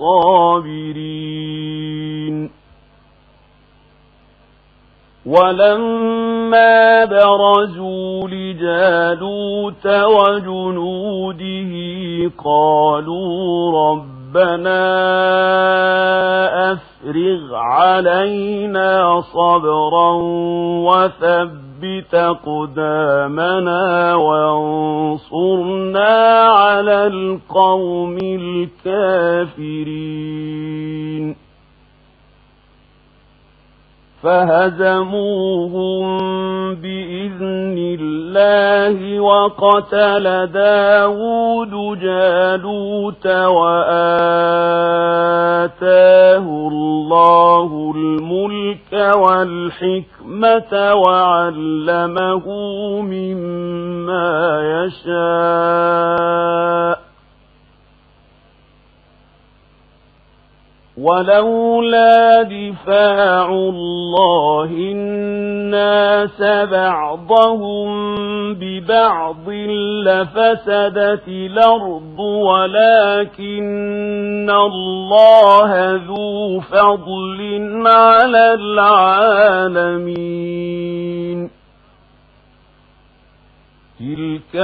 الصابرين. ولما برزوا لجالوت وجنوده قالوا ربنا أفرغ علينا صبرا وثبت قدامنا وانصرنا على القوم الكافرين فهزموهم بإذن الله وقتل داود جالوت وآتاه الملك والحكمة وعلمه مما يشاء. ولولا دفاع الله الناس بعضهم ببعض لفسدت الأرض ولكن الله ذو فضل على العالمين تلك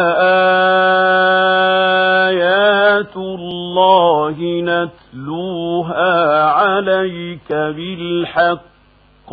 آيات الله نتلوها عليك بالحق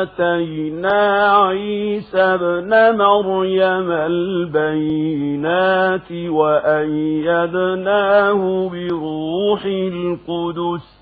وآتينا عيسى ابن مريم البينات وأيدناه بروح القدس